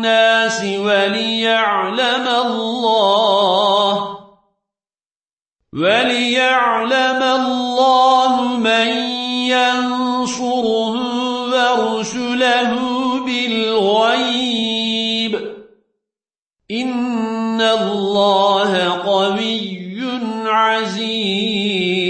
الناس وليعلم الله وليعلم الله من ينصره ورسله بالغيب. إن الله قوي عزيز.